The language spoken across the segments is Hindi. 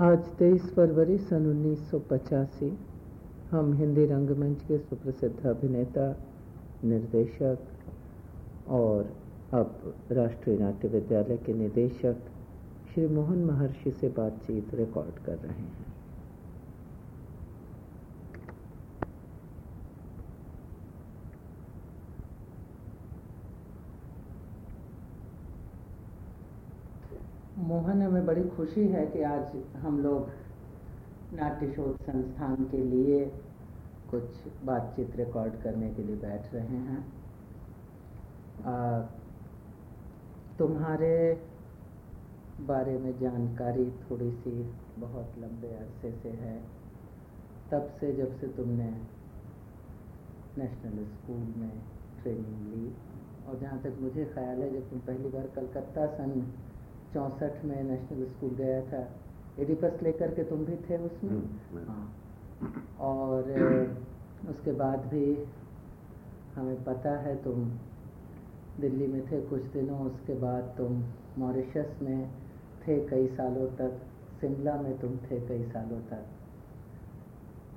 आज 23 फरवरी सन उन्नीस हम हिंदी रंगमंच के सुप्रसिद्ध अभिनेता, निर्देशक और अब राष्ट्रीय नाट्य विद्यालय के निदेशक श्री मोहन महर्षि से बातचीत रिकॉर्ड कर रहे हैं। मोहन हमें बड़ी खुशी है कि आज हम लोग नाट्य शोध संस्थान के लिए कुछ बातचीत रिकॉर्ड करने के लिए बैठ रहे हैं। आ, तुम्हारे बारे में जानकारी थोड़ी सी बहुत लंबे अरसे से है। तब से जब से तुमने नेशनल स्कूल में ट्रेनिंग ली और जहाँ तक मुझे ख्याल है जब तुम पहली बार कलकत्ता सन चौंसठ में नेशनल स्कूल गया था। एडिपस लेकर के तुम भी थे उसमें? हम्म, हाँ। और उसके बाद भी हमें पता है तुम दिल्ली में थे कुछ दिनों उसके बाद तुम मॉरिशस में थे कई सालों तक शिमला में तुम थे कई सालों तक।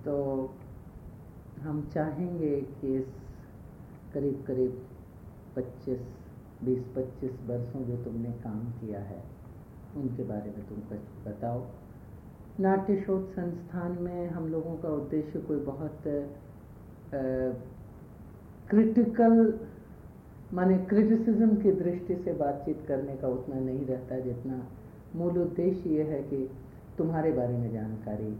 तो हम चाहेंगे कि इस करीब करीब 25 बीस पच्चीस वर्षों जो तुमने काम किया है, उनके बारे में तुम कुछ बताओ। नाट्य शोध संस्थान में हम लोगों का उद्देश्य कोई बहुत क्रिटिकल माने क्रिटिसिज्म की दृष्टि से बातचीत करने का उतना नहीं रहता जितना मूल उद्देश्य ये है कि तुम्हारे बारे में जानकारी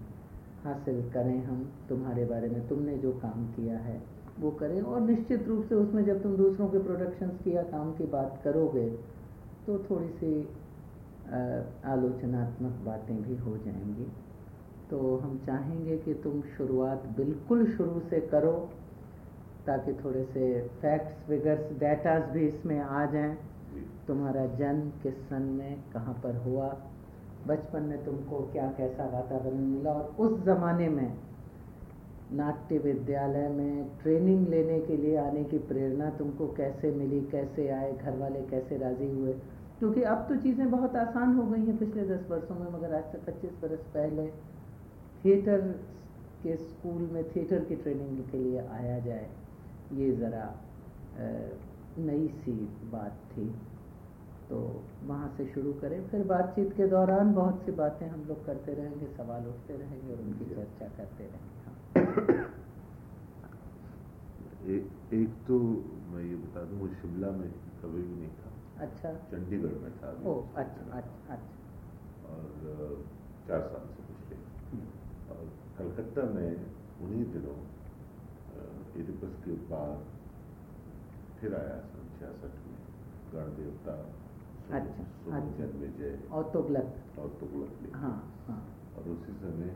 हासिल करें हम, तुम्हारे बारे में तुमने जो काम किया है। वो करें। और निश्चित रूप से उसमें जब तुम दूसरों के प्रोडक्शंस की या काम की बात करोगे तो थोड़ी सी आलोचनात्मक बातें भी हो जाएँगी। तो हम चाहेंगे कि तुम शुरुआत बिल्कुल शुरू से करो, ताकि थोड़े से फैक्ट्स फिगर्स डेटास भी इसमें आ जाएँ। तुम्हारा जन्म किस सन में, कहाँ पर हुआ, बचपन में तुमको क्या कैसा वातावरण मिला, और उस ज़माने में नाट्य विद्यालय में ट्रेनिंग लेने के लिए आने की प्रेरणा तुमको कैसे मिली कैसे आए घर वाले कैसे राज़ी हुए? क्योंकि अब तो चीज़ें बहुत आसान हो गई हैं पिछले दस वर्षों में मगर आज से पच्चीस बरस पहले थिएटर के स्कूल में थिएटर की ट्रेनिंग के लिए आया जाए ये ज़रा नई सी बात थी। तो वहाँ से शुरू करें। फिर बातचीत के दौरान बहुत सी बातें हम लोग करते रहेंगे सवाल उठते रहेंगे और उनकी चर्चा करते रहेंगे। ए, एक तो मैं ये बता दूँ वो शिमला में कभी भी नहीं था। अच्छा। चंडीगढ़ में था ओ अच्छा अच्छा अच्छा। और चार साल से पिछले हम्म। और कलकत्ता में उन्हीं दिनों एडिपस के बाद फिर आया सन छियासठ में गण देवता अच्छा, अच्छा। और तुगलक। और तुगलक हाँ हाँ। और उसी समय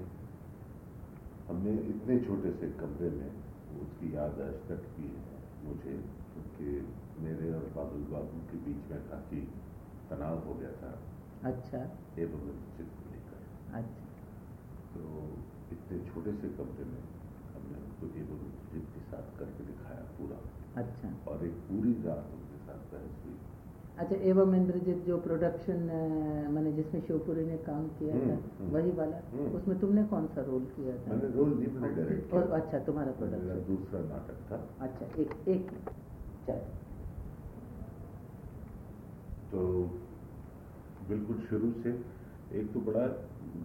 हमने इतने छोटे से कमरे में उसकी याद आज तक भी है। मुझे क्योंकि मेरे और बाबुल बाबू के बीच में काफ़ी तनाव हो गया था। अच्छा। एवं चित्र को लेकर। अच्छा। तो इतने छोटे से कमरे में हमने उनको एवं के साथ करके दिखाया पूरा। अच्छा। और एक पूरी रात उनके साथ बहस हुई। अच्छा एवं इंद्रजीत जो प्रोडक्शन मैंने जिसमें शिवपुरी ने काम किया था हम्म, हम्म। वही वाला हम्म। उसमें तुमने कौन सा रोल किया था? मैंने रोल नहीं मैंने डायरेक्ट और अच्छा तुम्हारा प्रोडक्शन दूसरा नाटक था। अच्छा एक एक चल। तो बिल्कुल शुरू से एक तो बड़ा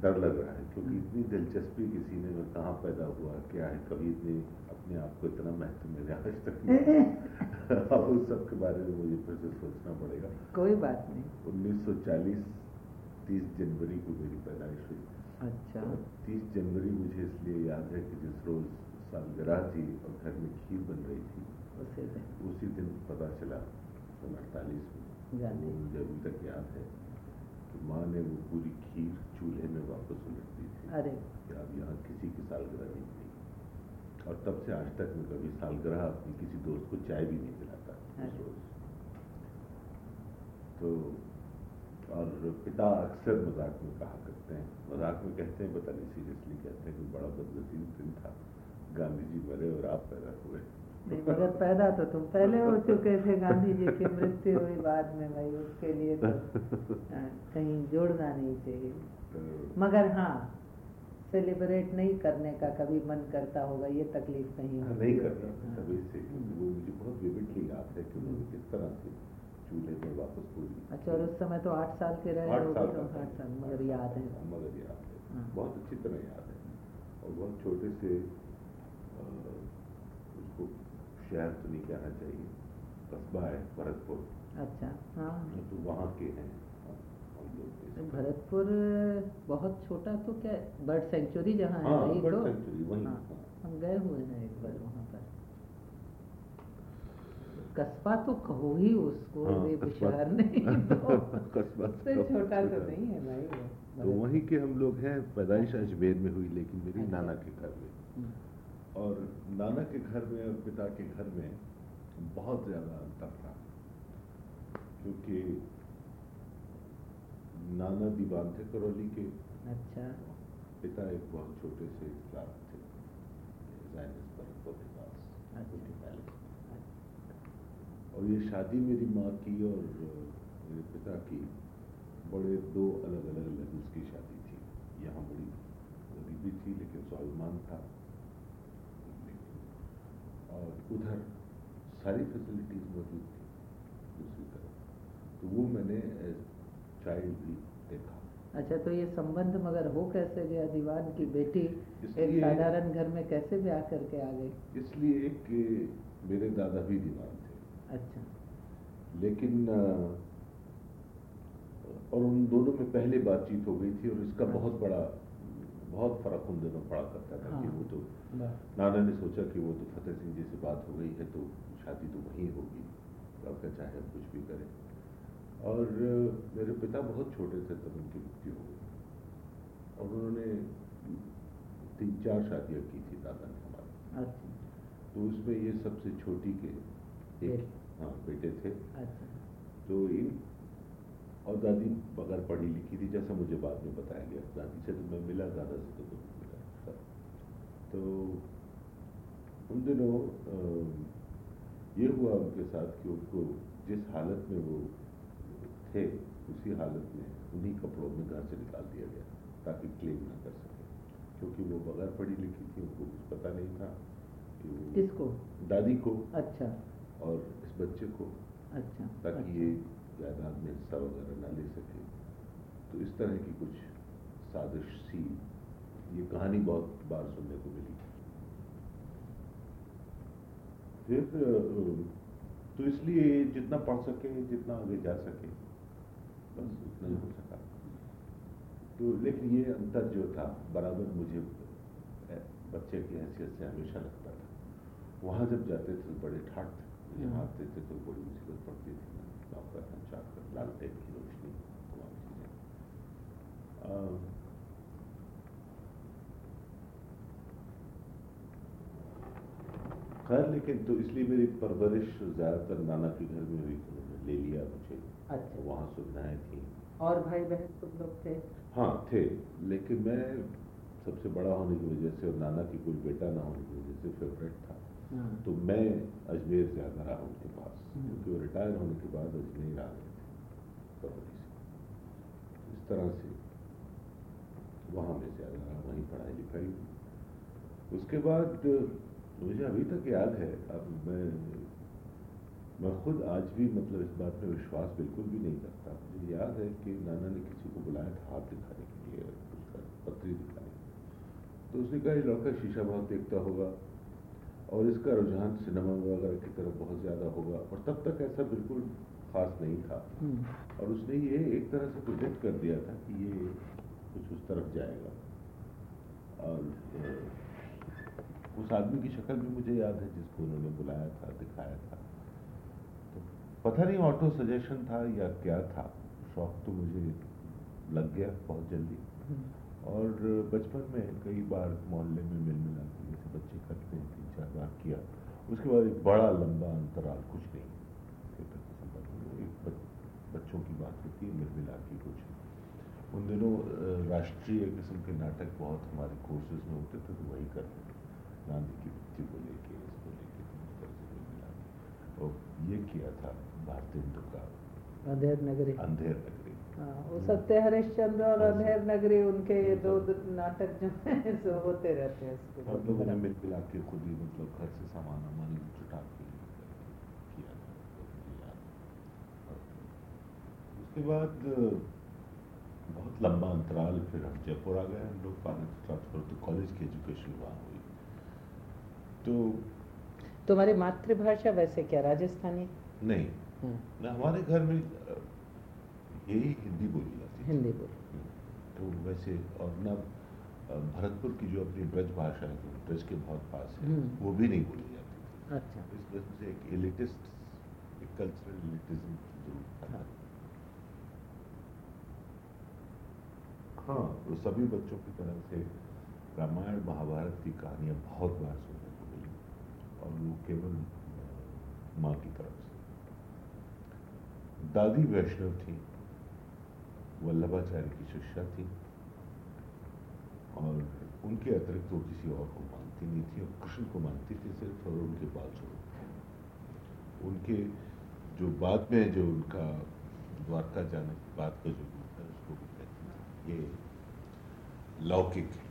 डर लग रहा है क्योंकि इतनी दिलचस्पी किसी ने में कहाँ पैदा हुआ क्या है कभी इतनी अपने आप को इतना महत्व मेरे आज तक अब उस सब के बारे में मुझे फिर से सोचना पड़ेगा। कोई बात नहीं। 1940 30 जनवरी को मेरी पैदाइश हुई। अच्छा। तो 30 जनवरी मुझे इसलिए याद है कि जिस रोज सालगिरह थी और घर में खीर बन रही थी उसी दिन। उसी दिन पता चला सन अड़तालीस में मुझे अभी तक याद है। कि माँ ने वो पूरी खीर चूल्हे में वापस उलट दी थी अरे। कि अब यहाँ किसी की सालगिरह नहीं थी और तब से आज तक मैं कभी सालगिरह अपनी किसी दोस्त को चाय भी नहीं पिलाता रोज। तो और पिता अक्सर मज़ाक में कहा करते हैं। मज़ाक में कहते हैं पता नहीं सीरियसली कहते हैं कि बड़ा बदनसीब दिन था। गांधी जी मरे और आप पैदा नहीं मगर पैदा तो तुम पहले हो चुके थे गांधी जी की मृत्यु हुई बाद में भाई उसके लिए तो कहीं जोड़ना नहीं चाहिए मगर हाँ सेलिब्रेट नहीं करने का कभी मन करता होगा ये तकलीफ़ नहीं हाँ, नहीं होगी। करना हाँ। से वो मुझे बहुत विविडली याद है कि उन्होंने किस तरह से चूल्हे पर वापस पूरी अच्छा और उस समय तो आठ साल के रहे आठ साल तो आठ साल मगर याद है मगर याद है हाँ। बहुत अच्छी तरह याद है और बहुत छोटे से शहर तो नहीं कहना चाहिए। कस्बा है भरतपुर। अच्छा हाँ। तो वहाँ के हैं। लोग तो भरतपुर बहुत छोटा तो क्या बर्ड सेंचुरी जहाँ है हाँ वही बर्ड तो? सेंचुरी वहीं हाँ, हाँ। हम गए हुए हैं एक बार वहाँ पर। कस्बा तो कहो ही उसको हाँ, शहर नहीं तो कस्बा उससे तो छोटा तो नहीं है भाई वो तो वहीं के हम लोग हैं पैदाइश अजमेर में हुई लेकिन मेरी अच्छा। नाना के घर में। हम्म, और नाना के घर में और पिता के घर में बहुत ज़्यादा अंतर था क्योंकि नाना दीवान थे करौली के। अच्छा। पिता एक बहुत छोटे से क्लास थे अच्छा। और ये शादी मेरी माँ की और मेरे पिता की बड़े दो अलग अलग लेवल्स की शादी थी। यहाँ बड़ी गरीबी थी लेकिन स्वाभिमान था। और उधर सारी फैसिलिटीज़ मौजूद थी दूसरी तरफ़। तो वो मैंने चाइल्ड भी देखा। अच्छा तो ये संबंध मगर हो कैसे गया? दीवान की बेटी एक साधारण घर में कैसे ब्याह करके आ गई? इसलिए कि मेरे दादा भी दीवान थे। अच्छा। लेकिन और उन दोनों में पहले बातचीत हो गई थी और इसका बहुत बड़ा बहुत फ़र्क उन दोनों पड़ा करता था हाँ। कि हाँ। वो तो बस, नाना ने सोचा कि वो तो फतेह सिंह जी से बात हो गई है तो शादी तो वहीं होगी। लड़का चाहे कुछ भी करे। और मेरे पिता बहुत छोटे थे तब उनकी मृत्यु हो गई। और उन्होंने तीन चार शादियाँ की थी दादा ने हमारे। अच्छा। तो उसमें ये सबसे छोटी के एक। हाँ बेटे थे। अच्छा। तो इन और दादी बगैर पढ़ी लिखी थी जैसा मुझे बाद में बताया गया दादी से तो मैं मिला दादा से तो कुछ मिला तो उन दिनों ये हुआ उनके साथ कि उनको जिस हालत में वो थे उसी हालत में उन्हीं कपड़ों में घर से निकाल दिया गया ताकि क्लेम ना कर सके। क्योंकि वो बगैर पढ़ी लिखी थी उनको कुछ पता नहीं था कि किसको? दादी को अच्छा। और इस बच्चे को। अच्छा ताकि अच्छा। ये जायदाद में हिस्सा वगैरह ना ले सके तो इस तरह की कुछ साजिश सी ये कहानी बहुत बार सुनने को मिली। फिर तो इसलिए जितना पढ़ सके जितना आगे जा सके बस उतना ही हो सका। तो लेकिन ये अंतर जो था बराबर मुझे बच्चे की हैसियत से हमेशा लगता था। वहाँ जब जाते थे तो बड़े ठाट थे यहाँ आते थे तो बड़ी मुसीबत पड़ती थी। हम चाकर लालटेन की रोशनी तमाम चीज़ें खैर लेकिन तो इसलिए मेरी परवरिश ज़्यादातर नाना के घर में हुई तो उन्होंने ले लिया मुझे। अच्छा। वहाँ सुविधाएँ थी। और भाई बहन तुम लोग थे? हाँ थे लेकिन मैं सबसे बड़ा होने की वजह से और नाना की कोई बेटा ना होने की वजह से फेवरेट था। तो मैं अजमेर ज़्यादा रहा उनके पास। हम्म। क्योंकि वो रिटायर होने के बाद अजमेर आ गए थे फरवरी से। इस तरह से वहाँ मैं ज़्यादा रहा वहीं पढ़ाई लिखाई उसके बाद मुझे अभी तक याद है अब मैं मैं खुद आज भी मतलब इस बात में विश्वास बिल्कुल भी नहीं करता। मुझे याद है कि नाना ने किसी को बुलाया था हाथ दिखाने के लिए उसका पत्री दिखाने। तो उसने कहा ये लड़का शीशा बहुत देखता होगा। और इसका रुझान सिनेमा वगैरह की तरफ़ बहुत ज़्यादा होगा। और तब तक ऐसा बिल्कुल खास नहीं था। हम्म, और उसने ये एक तरह से प्रोजेक्ट कर दिया था कि ये कुछ उस तरफ़ जाएगा। और उस आदमी की शक्ल भी मुझे याद है जिसको उन्होंने बुलाया था दिखाया था। तो पता नहीं ऑटो सजेशन था या क्या था। शौक तो मुझे लग गया बहुत जल्दी। हम्म, और बचपन में कई बार मोहल्ले में मिल मिला के जैसे बच्चे करते हैं। तीन किया। उसके बाद एक बड़ा लंबा अंतराल कुछ नहीं। में एक बच, बच्चों की बात होती है मिल मिला के कुछ उन दिनों राष्ट्रीय किस्म के नाटक बहुत हमारे कोर्सेज में होते थे तो वही करते थे। गांधी की मृत्यु को लेके इसको लेके के और ये किया था भारतेंदु का अधेर नगरी। अंधेर नगरी। वो सत्य हरिश्चंद्र और हाँ। अंधेर नगरी उनके ये दो नाटक जो है सो होते रहते हैं इसके हम बाद। लोगों ने मिल मिला के खुद ही मतलब घर से सामान वामान जुटा के किया था, उसके बाद बहुत लंबा अंतराल फिर हम जयपुर आ गए हम लोग कॉलेज ट्रांसफ़र तो कॉलेज की एजुकेशन वहाँ हुई। तो तुम्हारी मातृभाषा वैसे क्या राजस्थानी? नहीं। हाँ, ना हमारे घर में यही हिंदी बोली जाती थी हिंदी बोलो। तो वैसे और ना भरतपुर की जो अपनी ब्रज भाषा है जो ब्रज के बहुत पास है हम्म। वो भी नहीं बोली जाती। अच्छा। इस वजह से एक एलिटिस्ट एक कल्चरल एलिटिज्म ज़रूर था हाँ। हाँ। तो सभी बच्चों की तरह से रामायण महाभारत की कहानियाँ बहुत बार सुनने को मिली और वो केवल माँ की तरफ़ से। दादी वैष्णव थी। वल्लभाचार्य की शिष्या थी और उनके अतिरिक्त वो किसी और को मानती नहीं थी और कृष्ण को मानती थी सिर्फ़ और उनके बाल स्वरूप उनके जो बाद में जो उनका द्वारका जाने के बाद का जो है उसको भी कहते हैं ये लौकिक। है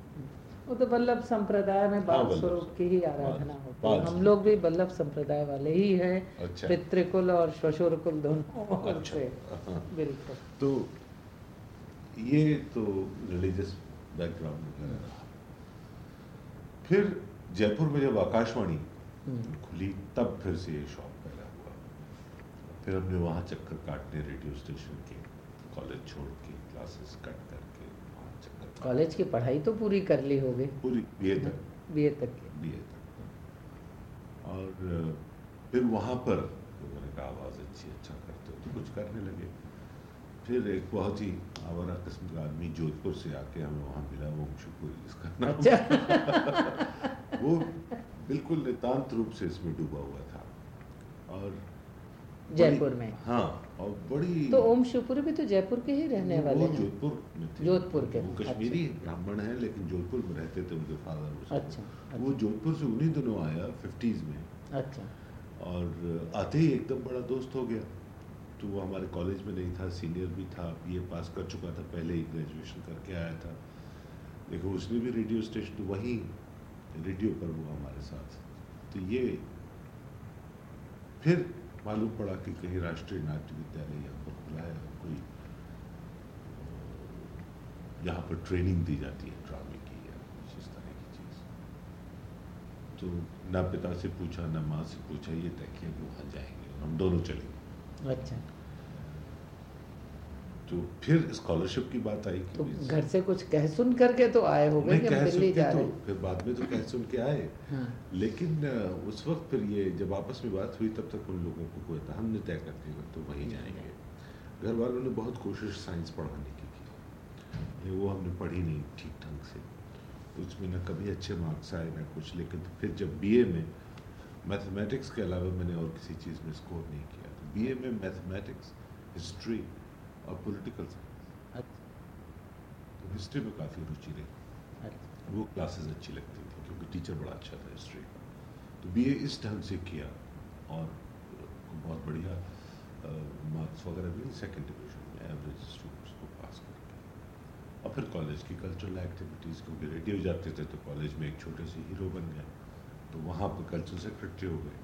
वो तो वल्लभ संप्रदाय में बाल स्वरूप की ही आराधना होती है। हम लोग भी वल्लभ संप्रदाय वाले ही हैं। अच्छा। पितृकुल और श्वशुर कुल दोनों अच्छा। हाँ। बिल्कुल। तो ये तो रिलीजियस बैकग्राउंड फिर जयपुर में जब आकाशवाणी हम्म, खुली तब फिर से ये शौक पैदा हुआ। फिर हमने वहाँ चक्कर काटने रेडियो स्टेशन के कॉलेज छोड़ के क्लासेस कट करके वहाँ चक्कर कॉलेज की पढ़ाई तो पूरी कर ली होगी। पूरी बीए तक। बीए तक बीए तक और फिर वहाँ पर लोगों ने कहा आवाज़ अच्छी अच्छा करते हो। तो कुछ करने लगे। फिर एक बहुत ही आवारा किस्म का आदमी जोधपुर से आके हमें वहाँ मिला वो शुक्र जिसका नाम अच्छा। वो बिल्कुल नितांत रूप से इसमें डूबा हुआ था। और जयपुर में? हाँ और बड़ी तो ओम शिवपुरी भी तो जयपुर के ही रहने वाले वो हैं। जोधपुर में थे। जोधपुर के, वो कश्मीरी ब्राह्मण है लेकिन जोधपुर में रहते थे उनके फादर अच्छा वो जोधपुर से उन्हीं दिनों आया फिफ्टीज में। अच्छा। और आते ही एकदम बड़ा दोस्त हो गया। तो वो हमारे कॉलेज में नहीं था सीनियर भी था बीए पास कर चुका था, पहले ही ग्रेजुएशन करके आया था। देखो, उसने भी रेडियो स्टेशन वहीं रेडियो पर हुआ हमारे साथ। तो ये फिर मालूम पड़ा कि कहीं राष्ट्रीय नाट्य विद्यालय यहाँ पर खुला है और कोई यहाँ पर ट्रेनिंग दी जाती है ड्रामे की या कुछ इस तरह की चीज़। तो ना पिता से पूछा, ना माँ से पूछा, ये तय किया कि वहाँ जाएँगे और हम दोनों चलेंगे। अच्छा। तो फिर स्कॉलरशिप की बात आई कि तो घर से कुछ कह सुन करके तो आए हो गए कह सुन के तो फिर बाद में तो कह सुन के आए। हाँ, लेकिन उस वक्त फिर ये जब आपस में बात हुई तब तक उन लोगों को कोई था। हमने तय कर दिया तो वहीं जाएँगे। घर वालों ने बहुत कोशिश साइंस पढ़ाने की की। वो हमने पढ़ी नहीं ठीक ढंग से। उसमें ना कभी अच्छे मार्क्स आए ना कुछ। लेकिन फिर जब बीए में मैथमेटिक्स के अलावा मैंने और किसी चीज़ में स्कोर नहीं किया बीए में मैथमेटिक्स हिस्ट्री और पॉलिटिकल साइंस तो हिस्ट्री में काफ़ी रुचि रही। वो क्लासेस अच्छी लगती थी क्योंकि टीचर बड़ा अच्छा था हिस्ट्री का तो बीए इस ढंग से किया और बहुत बढ़िया मार्क्स वगैरह भी सेकेंड डिवीज़न में एवरेज स्टूडेंट्स को पास करके और फिर कॉलेज की कल्चरल एक्टिविटीज़ क्योंकि रेडियो जाते थे तो कॉलेज में एक छोटे से हीरो बन गए। तो वहाँ पर कल्चरल सेक्रेटरी हो गए।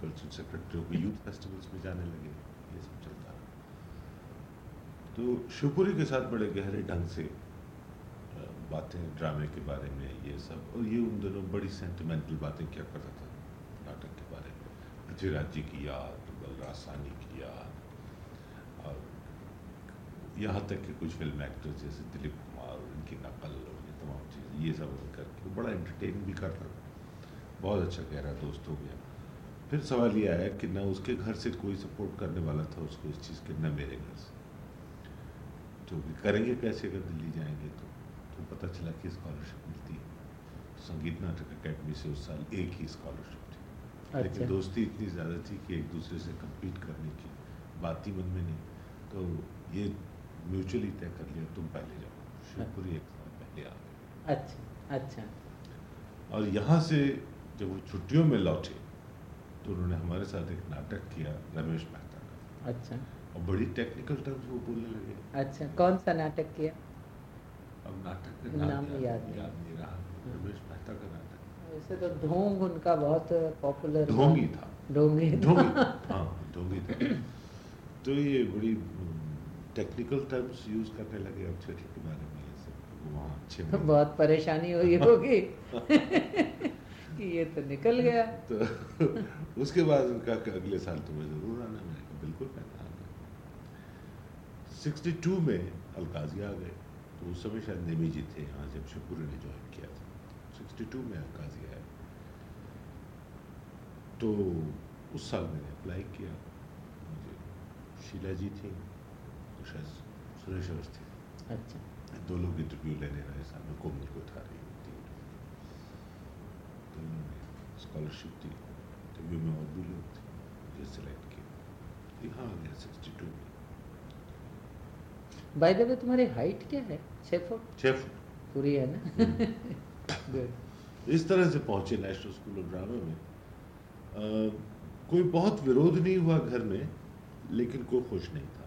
कल्चरल सेक्रेटरी को यूथ फेस्टिवल्स में जाने लगे, ये सब चलता रहा। तो शिवपुरी के साथ बड़े गहरे ढंग से बातें ड्रामे के बारे में, ये सब, और ये उन दिनों बड़ी सेंटिमेंटल बातें क्या करता था, नाटक के बारे में। पृथ्वीराज जी की याद, बलराज सानी की याद, और यहाँ तक कि कुछ फ़िल्म एक्टर्स जैसे दिलीप कुमार और इनकी नकल और ये तमाम चीज़, ये सब करके बड़ा एंटरटेन भी करता था। बहुत अच्छा गहरा दोस्त हो गया। फिर सवाल ये आया कि ना उसके घर से कोई सपोर्ट करने वाला था उसको इस चीज़ के न मेरे घर से। तो भी करेंगे कैसे अगर दिल्ली जाएँगे तो? तो पता चला कि स्कॉलरशिप मिलती है। संगीत नाटक अकेडमी से उस साल एक ही स्कॉलरशिप थी। अच्छा। लेकिन दोस्ती इतनी ज़्यादा थी कि एक दूसरे से कम्पीट करने की बात ही मन में नहीं। तो ये म्यूचुअली तय कर लिया तुम पहले जाओ। शिवपुरी एक साल पहले आ गए। अच्छा अच्छा। और यहाँ से जब वो छुट्टियों में लौटे तो उन्होंने हमारे साथ एक नाटक किया रमेश मेहता का। अच्छा। और बड़ी टेक्निकल टर्म्स वो बोलने लगे। अच्छा कौन सा नाटक किया? अब नाटक का नाम नाम याद नहीं। याद नहीं रहा। रमेश मेहता का नाटक। वैसे तो ढोंग उनका बहुत पॉपुलर ढोंगी था। ढोंगी ढोंगी। हाँ ढोंगी था। तो ये बड़ी टेक्निकल टर्म्स यूज़ करने लगे अब थिएटर के बारे में ये सब। वहाँ अच्छे में। बहुत परेशानी हुई होगी। कि ये तो निकल गया। तो उसके बाद उनका अगले साल तुम्हें ज़रूर आना मैंने कहा बिल्कुल मैं आऊँगा सिक्सटी टू में अलकाजी आ गए। तो उस समय शायद नेमी जी थे यहाँ जब शिवपुरी ने ज्वाइन किया था। सिक्सटी टू में अलकाजी आए। तो उस साल मैंने अप्लाई किया। मुझे शीला जी थी तो शायद सुरेश अवस्थी अच्छा। दो लोग इंटरव्यू लेने रहे सामने कोमल को उठा रही थी तो उन्होंने स्कॉलरशिप दी। इंटरव्यू में और भी लोग थे मुझे सेलेक्ट किया यहाँ आ गया सिक्सटी टू में बाय द वे तुम्हारी हाइट क्या है? छः फुट छः फुट पूरी है ना? गुड इस तरह से पहुँचे नेशनल स्कूल ऑफ़ ड्रामा में। अ, कोई बहुत विरोध नहीं हुआ घर में लेकिन कोई खुश नहीं था।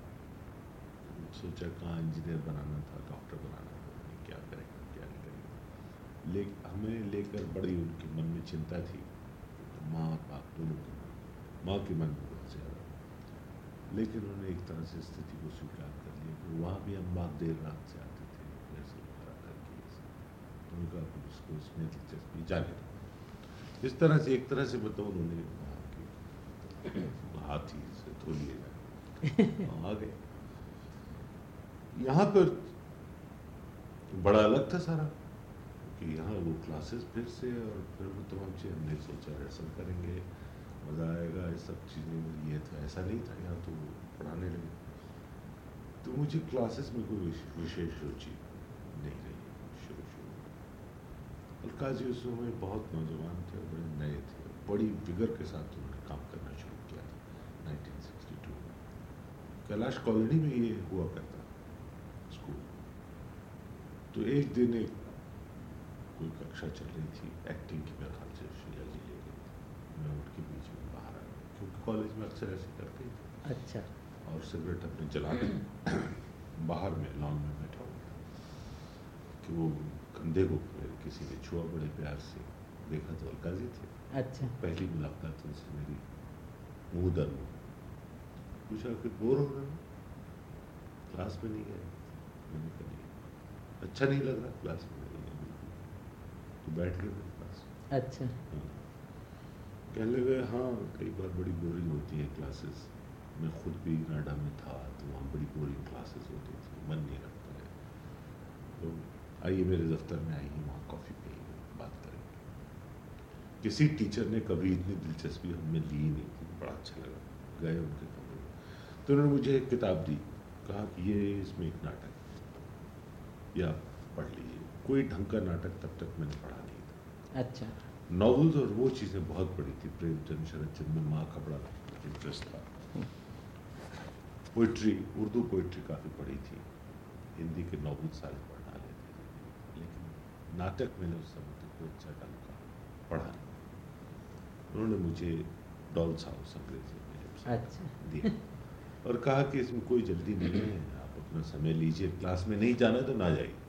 सोचा कहाँ इंजीनियर बनाना था डॉक्टर बनाना था क्या करेंगे क्या नहीं करेंगे ले हमें लेकर बड़ी उनके मन में चिंता थी। माँ बाप दोनों के माँ के मन में बहुत ज़्यादा लेकिन उन्होंने एक तरह से स्थिति को स्वीकार कर लिया कि वहाँ भी हम बात देर रात से आते थे जैसे वगैरह करके ये सब। तो उसको उसमें दिलचस्पी जाने लगी इस तरह से, एक तरह से मतलब उन्होंने कहा कि हाथी से धो जाए आ गए यहाँ पर बड़ा अलग था सारा। कि यहाँ वो क्लासेस फिर से और फिर वो तमाम चीज़ हमने सोचा रिहर्सल करेंगे, मज़ा आएगा, ये सब चीज़ें, ये तो ऐसा नहीं था, यहाँ तो पढ़ाने लगे। तो मुझे क्लासेस में कोई विशेष रुचि नहीं रही, शुरू शुरू और काजी उस समय बहुत नौजवान थे बड़े नए थे, बड़ी विगर के साथ उन्होंने काम करना शुरू किया था 1962 में। कैलाश कॉलोनी में ये हुआ करता स्कूल तो एक दिन एक कोई कक्षा चल रही थी एक्टिंग की मेरे ख्याल से शीला जी ले गई थी। मैं उनके बीच में बाहर आ गया क्योंकि कॉलेज में अक्सर ऐसे करते ही थे। अच्छा। और सिगरेट अपने जला के बाहर में लॉन में बैठा हुआ कि वो कंधे को किसी ने छुआ बड़े प्यार से देखा तो अलकाजी थे। अच्छा। पहली मुलाकात उनसे मेरी मुँह दर पूछा कि बोर हो रहे हो? क्लास में नहीं गए मैंने कहा अच्छा नहीं लग रहा क्लास में। तो बैठ गए मेरे पास। अच्छा। हाँ। कहने लगे हाँ कई बार बड़ी बोरिंग होती है क्लासेस मैं खुद भी नाडा में था तो वहाँ बड़ी बोरिंग क्लासेस होती थी। मन नहीं लगता है। तो आइए मेरे दफ्तर में आइए वहाँ कॉफ़ी पिएँगे बात करेंगे। किसी टीचर ने कभी इतनी दिलचस्पी हमें ली नहीं थी। बड़ा अच्छा लगा। गए उनके कमरे में। तो उन्होंने मुझे एक किताब दी। कहा कि ये इसमें एक नाटक है। ये पढ़ लीजिए। कोई ढंग का नाटक तब तक मैंने पढ़ा नहीं था। अच्छा। नॉवेल्स और वो चीज़ें बहुत पढ़ी थी प्रेमचंद शरद चंद में माँ का बड़ा इंटरेस्ट था। पोइट्री उर्दू पोइट्री काफ़ी पढ़ी थी। हिंदी के नॉवेल सारे पढ़ा लेते थे। लेकिन नाटक मैंने उस समय तक कोई अच्छा ढंग का पढ़ा नहीं। उन्होंने मुझे डॉल्स हाउस अंग्रेज़ी में अच्छा। दिया। और कहा कि इसमें कोई जल्दी नहीं है आप अपना समय लीजिए। क्लास में नहीं जाना तो ना जाइए।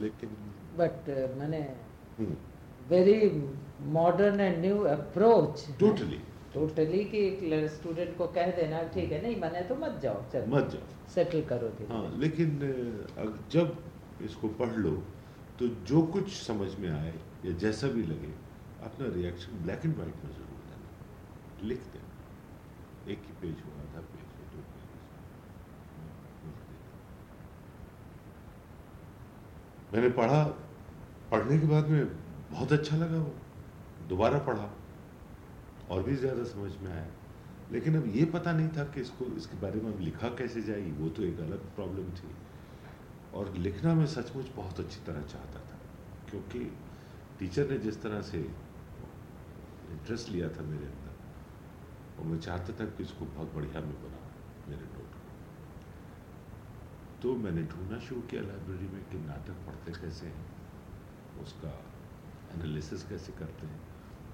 लेकिन बट मैंने हम्म, very modern and new approach totally totally कि एक स्टूडेंट को कह देना ठीक है नहीं मने तो मत जाओ चल। मत जाओ। सेटल करो धीरे हाँ लेकिन जब इसको पढ़ लो तो जो कुछ समझ में आए या जैसा भी लगे अपना रिएक्शन ब्लैक एंड वाइट में ज़रूर देना लिख देना। एक ही पेज हो आधा पेज हो दो पेज हो, लिख देना। मैंने पढ़ा, पढ़ने के बाद में बहुत अच्छा लगा वो। दोबारा पढ़ा, और भी ज़्यादा समझ में आया। लेकिन अब ये पता नहीं था कि इसको, इसके बारे में अब लिखा कैसे जाएगी वो तो एक अलग प्रॉब्लम थी। और लिखना मैं सचमुच बहुत अच्छी तरह चाहता था, क्योंकि टीचर ने जिस तरह से इंटरेस्ट लिया था मेरे अंदर और मैं चाहता था कि इसको बहुत बढ़िया मैं बना मेरे नोट तो मैंने ढूंढना शुरू किया लाइब्रेरी में कि नाटक पढ़ते कैसे हैं उसका एनालिसिस कैसे करते हैं।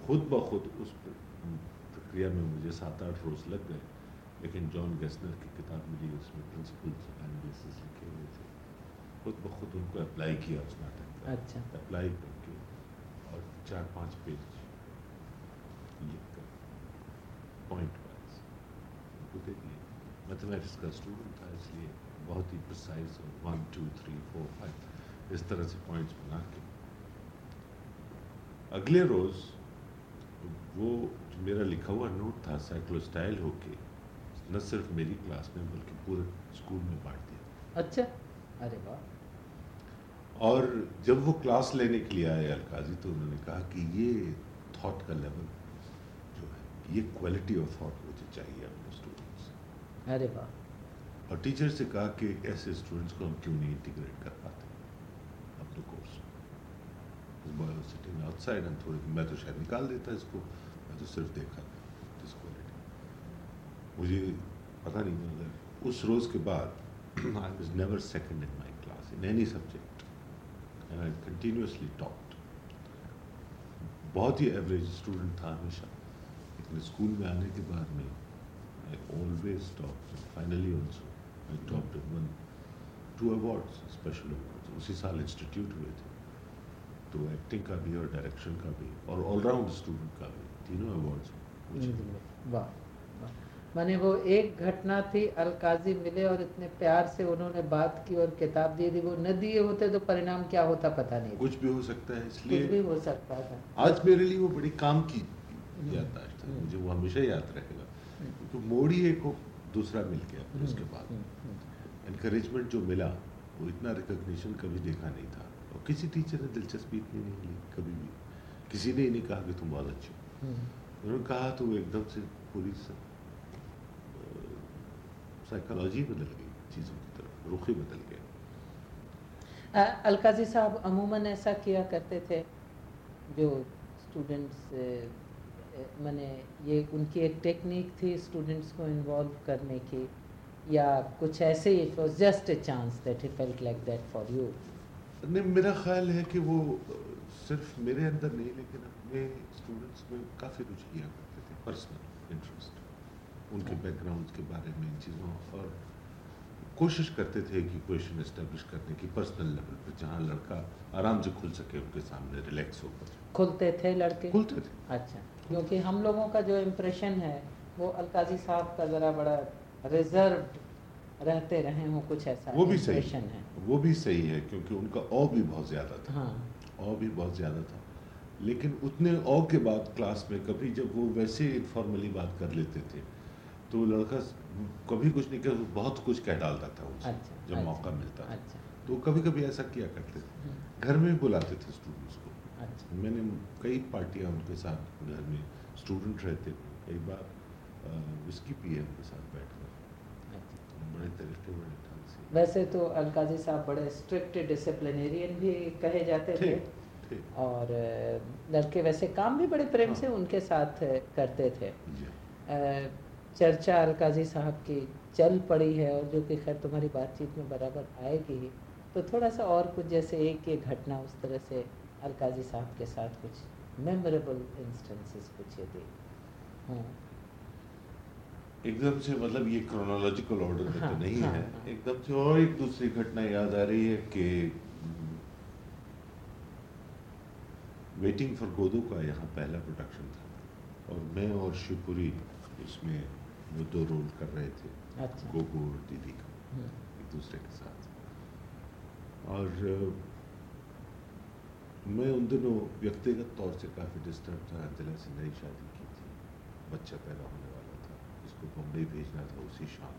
खुद ब खुद उस प्रक्रिया में मुझे सात आठ रोज लग गए लेकिन जॉन गेस्नर की किताब मिली उसमें प्रिंसिपल्स ऑफ़ एनालिसिस लिखे हुए थे। खुद ब खुद उनको अप्लाई किया उस नाटक का। अच्छा। अप्लाई करके और चार पाँच पेज लिख कर पॉइंट वाइज उनको दे दिए मैथमेटिक्स का स्टूडेंट था इसलिए बहुत ही precise one two three four five इस तरह से पॉइंट्स बना के। अगले रोज़ वो जो मेरा लिखा हुआ नोट था साइक्लोस्टाइल होके न सिर्फ़ मेरी क्लास में बल्कि पूरे स्कूल में बांट दिया। अच्छा। अरे वाह। और जब वो क्लास लेने के लिए आए अलकाजी तो उन्होंने कहा कि ये थॉट का लेवल जो है ये क्वालिटी ऑफ़ थॉट मुझे चाहिए अपने स्टूडेंट्स अरे वाह। और टीचर से कहा कि ऐसे स्टूडेंट्स को हम क्यों नहीं इंटीग्रेट कर पाते? अपने कोर्स में। आउटसाइड एंड थोड़ी, मैं तो शायद निकाल देता इसको, मैं तो सिर्फ़ देखा दिस मुझे पता नहीं मगर उस रोज़ के बाद I was never second in my class in any subject and I continuously topped बहुत ही एवरेज स्टूडेंट था हमेशा। लेकिन स्कूल में आने के बाद में I always top finally also I top one two awards special awards उसी साल इंस्टीट्यूट हुए थे। तो एक्टिंग का भी और डायरेक्शन का भी और ऑलराउंड स्टूडेंट का भी तीनों अवार्ड्स वाह माने वो एक घटना थी अलकाजी मिले और इतने प्यार से उन्होंने बात की और किताब दी थी वो न दिए होते तो परिणाम क्या होता पता नहीं कुछ भी हो सकता है कुछ भी हो सकता था। आज मेरे लिए वो बड़ी काम की याददाश्त है मुझे वो हमेशा याद रहेगा। क्योंकि मोड़ ही एक दूसरा मिल गया फिर उसके बाद। हम्म, हम्म, इनक्रेजमेंट जो मिला वो इतना रिकग्निशन कभी देखा नहीं था। और किसी टीचर ने दिलचस्पी इतनी नहीं ली कभी भी। किसी ने ही नहीं कहा कि तुम बहुत अच्छे हो। हम्म, उन्होंने कहा तो वो एकदम से पूरी साइकोलॉजी बदल गई चीज़ों की तरफ़ रुख ही बदल गया अलकाजी साहब अमूमन ऐसा किया करते थे जो स्टूडेंट्स मैंने ये उनकी एक टेक्निक थी स्टूडेंट्स को इन्वॉल्व करने की या कुछ ऐसे ही it was just a chance that he felt like that for you नहीं मेरा ख्याल है कि वो सिर्फ़ मेरे अंदर नहीं लेकिन अपने स्टूडेंट्स में काफ़ी रुचि लिया करते थे पर्सनल इंटरेस्ट उनके बैकग्राउंड के बारे में इन चीज़ों और कोशिश करते थे कि क्वेश्चन इस्टेब्लिश करने की पर्सनल लेवल पर जहाँ लड़का आराम से खुल सके उनके सामने रिलैक्स होकर खुलते थे लड़के? खुलते थे। अच्छा। क्योंकि हम लोगों का जो इम्प्रेशन है वो अलकाजी साहब का ज़रा बड़ा रिज़र्व रहते रहे हों कुछ ऐसा वो भी सही है। वो भी सही है क्योंकि उनका औ भी बहुत ज़्यादा था। हाँ। औ भी बहुत ज़्यादा था। लेकिन उतने औ के बाद क्लास में कभी जब वो वैसे इनफॉर्मली बात कर लेते थे तो लड़का कभी कुछ नहीं कर बहुत कुछ कह डालता था उनसे अच्छा जब अच्छा, मौका मिलता अच्छा। तो कभी कभी ऐसा किया करते थे। हम्म, घर में बुलाते थे स्टूडेंट्स अच्छा। मैंने कई पार्टियाँ उनके साथ घर में स्टूडेंट रहते थे। कई बार विस्की पिए उनके साथ बैठकर। अच्छा। बड़े तरीके बड़े ढंग से। वैसे तो अलकाजी साहब बड़े स्ट्रिक्ट डिसिप्लिनेरियन भी कहे जाते थे। थे थे। और लड़के वैसे काम भी बड़े प्रेम से हाँ। उनके साथ करते थे। चर्चा अलकाजी साहब की चल पड़ी है और जो कि खैर तुम्हारी बातचीत में बराबर आएगी तो थोड़ा सा और कुछ जैसे एक एक घटना उस तरह से अलकाजी साहब के साथ कुछ मेमोरेबल इंस्टेंसेस कुछ यदि हों एकदम से मतलब ये क्रोनोलॉजिकल ऑर्डर में हाँ, तो नहीं हाँ, है। हाँ। एकदम से और एक दूसरी घटना याद आ रही है कि वेटिंग फॉर गोदो का यहाँ पहला प्रोडक्शन था। और मैं और शिवपुरी इसमें वो दो रोल कर रहे थे। अच्छा। गोगो और दीदी का। हम्म, एक दूसरे के साथ। और मैं उन दिनों व्यक्तिगत तौर से काफ़ी डिस्टर्ब था दिला से नई शादी की थी। बच्चा पैदा होने वाला था उसको बम्बई भेजना था उसी शाम।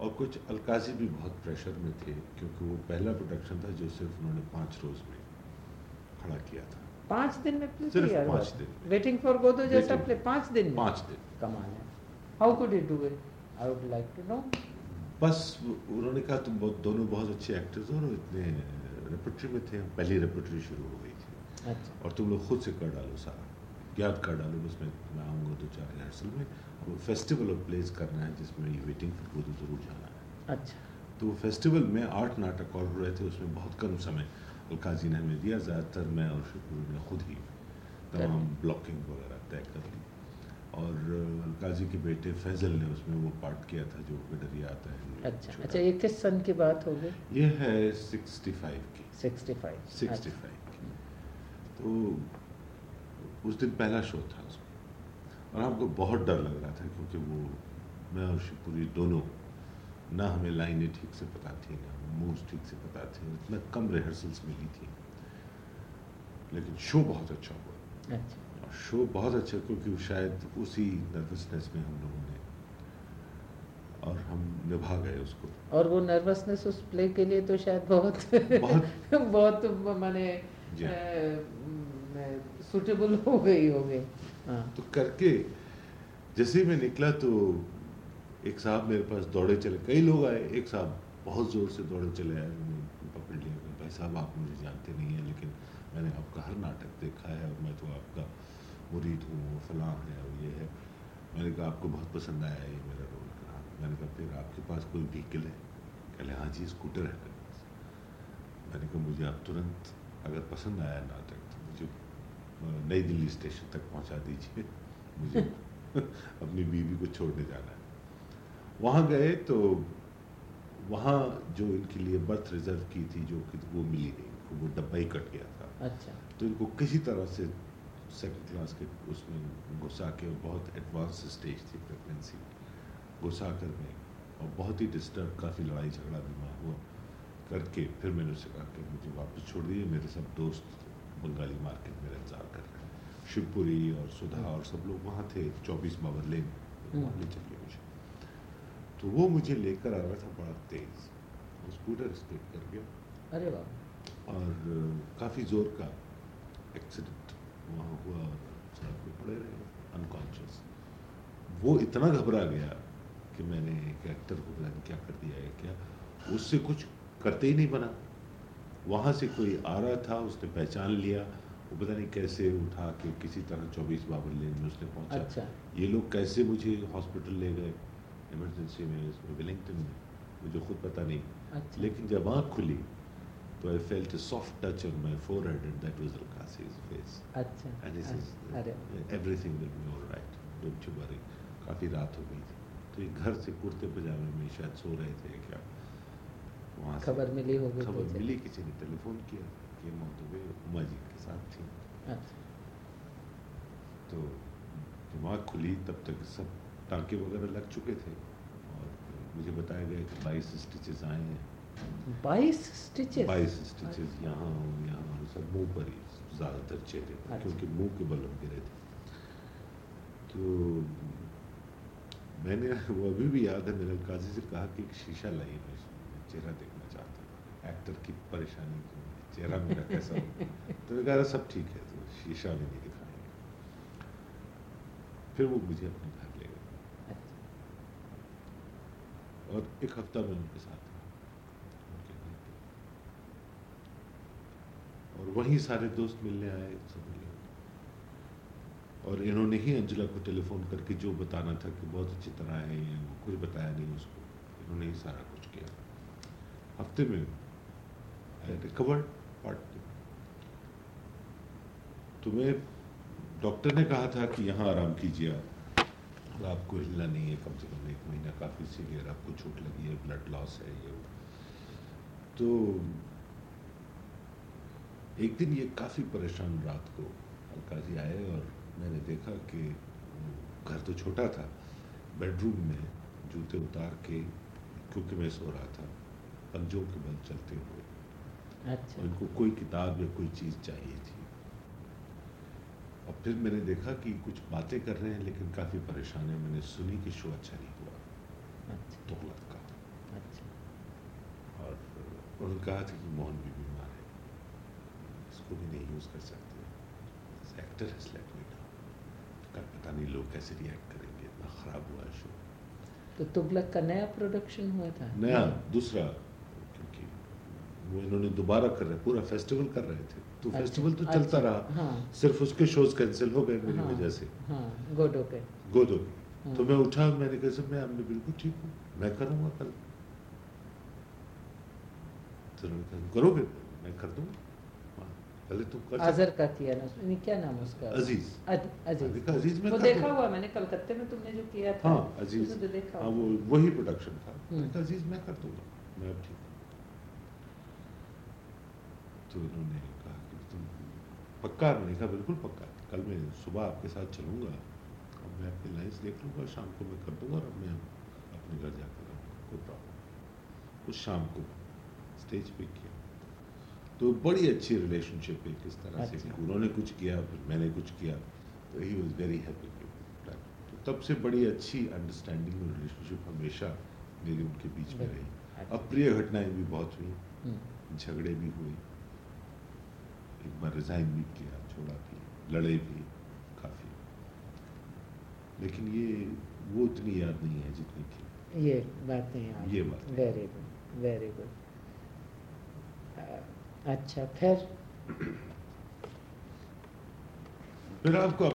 और कुछ अलकाजी भी बहुत प्रेशर में थे क्योंकि वो पहला प्रोडक्शन था जो सिर्फ़ उन्होंने पाँच रोज़ में खड़ा किया था। पाँच दिन में सिर्फ़ पाँच दिन वेटिंग फॉर गोदो जैसा प्ले पाँच दिन में? पाँच दिन। कमाल है how could you do it I would like to know बस उन्होंने कहा तुम बहुत दोनों बहुत अच्छे एक्टर्स हो और इतने रेपट्री में थे पहली रेपट्री शुरू हो गई थी। अच्छा। और तुम लोग खुद से कर डालो सारा। याद कर डालो उसमें मैं आऊँगा दो चार रिहर्सल में। वो फेस्टिवल ऑफ़ प्लेस करना है जिसमें ये वेटिंग फॉर गोदो ज़रूर जाना है। अच्छा। तो वो फेस्टिवल में आठ नाटक और रहे थे उसमें बहुत कम समय अलकाजी ने हमें दिया। ज़्यादातर मैं और शुक्र ने खुद ही तमाम ब्लॉकिंग वगैरह तय कर ली। और अलकाजी के बेटे फैजल ने उसमें वो पार्ट किया था जो गडरिया आता है। अच्छा। अच्छा ये किस सन की बात होगी ये है सिक्सटी फाइव की। सिक्सटी फाइव सिक्सटी फाइव तो उस दिन पहला शो था उसमें और हमको बहुत डर लग रहा था क्योंकि वो मैं और शिवपुरी दोनों ना हमें लाइनें ठीक से पता थी ना मूव्स ठीक से पता थे इतना कम रिहर्सल्स मिली थी। लेकिन शो बहुत अच्छा हुआ। अच्छा। और शो बहुत अच्छा क्योंकि शायद उसी नर्वसनेस में हम लोगों ने और हम निभा गए उसको। और वो नर्वसनेस उस प्ले के लिए तो शायद बहुत बहुत। बहुत माने हाँ। सुटेबल हो गई होगी। हाँ। तो करके जैसे ही मैं निकला तो एक साहब मेरे पास दौड़े चले। कई लोग आए एक साहब बहुत ज़ोर से दौड़े चले आए उन्होंने पकड़ लिया। भाई साहब आप मुझे जानते नहीं हैं लेकिन मैंने आपका हर नाटक देखा है और मैं तो आपका मुरीद हूँ फलां है और ये है। मैंने कहा आपको बहुत पसंद आया ये मेरा रोल। मैंने कहा फिर आपके पास कोई व्हीकल है? कहले हाँ जी स्कूटर है मेरे पास. मैंने कहा मुझे आप तुरंत अगर पसंद आया नाटक तो मुझे नई दिल्ली स्टेशन तक पहुँचा दीजिए। मुझे अपनी बीवी को छोड़ने जाना है. वहाँ गए तो वहाँ जो इनके लिए बर्थ रिज़र्व की थी जो कि वो मिली नहीं वो डब्बा ही कट गया था। अच्छा। तो इनको किसी तरह से सेकंड क्लास के उसमें घुसा के बहुत एडवांस स्टेज थी प्रेगनेंसी घुसा कर में और बहुत ही डिस्टर्ब काफ़ी लड़ाई झगड़ा भी वहाँ हुआ करके फिर मैंने उसे कहा कि मुझे वापस छोड़ दिए मेरे सब दोस्त बंगाली मार्केट में इंतज़ार कर रहे हैं। शिवपुरी और सुधा और सब लोग वहाँ थे चौबीस मावर लेन वहाँ ले चलिए मुझे। तो वो मुझे लेकर आ रहा था बड़ा तेज वो स्कूटर स्किप कर गया। अरे वाह। और काफ़ी ज़ोर का एक्सीडेंट वहाँ हुआ और सड़क पे पड़े रहे अनकॉन्शियस वो इतना घबरा गया कि मैंने एक एक्टर को पता नहीं क्या कर दिया है क्या उससे कुछ करते ही नहीं बना। वहाँ से कोई आ रहा था उसने पहचान लिया वो पता नहीं कैसे उठा के किसी तरह चौबीस बाबर लेन में उसने पहुँचा। अच्छा। ये लोग कैसे मुझे हॉस्पिटल ले गए? इमरजेंसी में इसमें विलिंगटन में मुझे खुद पता नहीं। अच्छा। लेकिन जब आँख खुली तो I felt soft touch on my forehead and that was Alkasi's face अच्छा says अरे। Everything will be all right don't you worry. काफ़ी रात हो गई थी। तो ये घर से कुर्ते पजामे में शायद सो रहे थे क्या? वहाँ खबर मिली होगी खबर तो मिली किसी ने टेलीफोन किया कि मौत गई उमा जी के साथ थी। अच्छा। तो आँख खुली तब तक सब टाँके वगैरह लग चुके थे। और मुझे बताया गया कि बाईस स्टिचेस आए हैं। बाईस स्टिचेस? बाईस स्टिचेस यहाँ यहाँ और सब मुँह पर ही ज़्यादातर चेहरे पर अच्छा। क्योंकि मुँह के बल गिरे थे। तो मैंने वो अभी भी याद है मेरे काजी से कहा कि एक शीशा लाई मैं चेहरा देखना चाहता हूँ। एक्टर की परेशानी की चेहरा मेरा कैसा हो तो मैं कहा "अरे, सब ठीक है तो शीशा भी नहीं दिखाएँगे। फिर वो मुझे अपने घर ले गए। और एक हफ़्ता मैं उनके साथ रहा उनके और वहीं सारे दोस्त मिलने आए सब और इन्होंने ही अंजला को टेलीफोन करके जो बताना था कि बहुत अच्छी तरह है ये, वो कुछ बताया नहीं उसको। इन्होंने ही सारा कुछ किया। हफ़्ते में आई रिकवर्ड पार्ट तुम्हें डॉक्टर ने कहा था कि यहाँ आराम कीजिए आप। और आपको हिलना नहीं है, कम से कम एक महीना काफ़ी सीवियर आपको चोट लगी है ब्लड लॉस है ये तो एक दिन ये काफ़ी परेशान रात को अलकाजी आए और मैंने देखा कि घर तो छोटा था बेडरूम में जूते उतार के क्योंकि मैं सो रहा था पंजों के बल चलते हुए। अच्छा। इनको कोई किताब या कोई चीज़ चाहिए थी। और फिर मैंने देखा कि कुछ बातें कर रहे हैं लेकिन काफ़ी परेशान है। मैंने सुनी कि शो अच्छा नहीं हुआ। अच्छा। तुगलक का अच्छा। और उन्होंने कहा था कि मोहन भी बीमार है। इसको भी नहीं यूज़ कर सकते। एक्टर है लेट पता नहीं लोग कैसे रिएक्ट करेंगे इतना ख़राब हुआ है शो तो तुगलक का नया प्रोडक्शन हुआ था? नया दूसरा क्योंकि वो इन्होंने दोबारा कर रहे पूरा फेस्टिवल कर रहे थे। तो अच्छा, फेस्टिवल तो अच्छा, चलता रहा। हाँ। सिर्फ़ उसके शोज़ कैंसिल हो गए मेरी हाँ, वजह से। हाँ गोदो हाँ। तो मैं उठा मैंने कहा सब मैं बिल्कुल ठीक हूँ। मैं करूँगा कल। तो उन्होंने कहा करोगे? मैं कर दूँगा। पहले तुम कर आजर का किया ना क्या नाम उसका अज़ीज़ अज- अज़ीज़ अज़ीज़ में वो देखा हुआ मैंने कलकत्ते में तुमने जो किया था हाँ अज़ीज़ तो देखा हाँ वो वही प्रोडक्शन था अज़ीज़ मैं कर दूँगा मैं अब ठीक तो उन्होंने कहा कि तुम पक्का मैंने कहा बिल्कुल पक्का कल मैं सुबह आपके साथ चलूँगा और मैं अपनी लाइन्स देख लूँगा शाम को मैं कर दूँगा और मैं अपने घर जाकर करूँगा कोई प्रॉब्लम उस शाम को स्टेज पे किया तो बड़ी अच्छी रिलेशनशिप है किस तरह से अच्छा। कि उन्होंने कुछ किया फिर मैंने कुछ किया तो ही वॉज़ वेरी हैप्पी तो तब से बड़ी अच्छी अंडरस्टैंडिंग और रिलेशनशिप हमेशा मेरी उनके बीच में रही। अच्छा। अप्रिय घटनाएँ भी बहुत हुई हम्म, झगड़े भी हुए एक बार रिजाइन भी किया छोड़ा भी लड़े भी काफ़ी। लेकिन ये वो इतनी याद नहीं है जितनी की ये बात नहीं ये बात वेरी गुड वेरी गुड अच्छा फिर? फिर आपको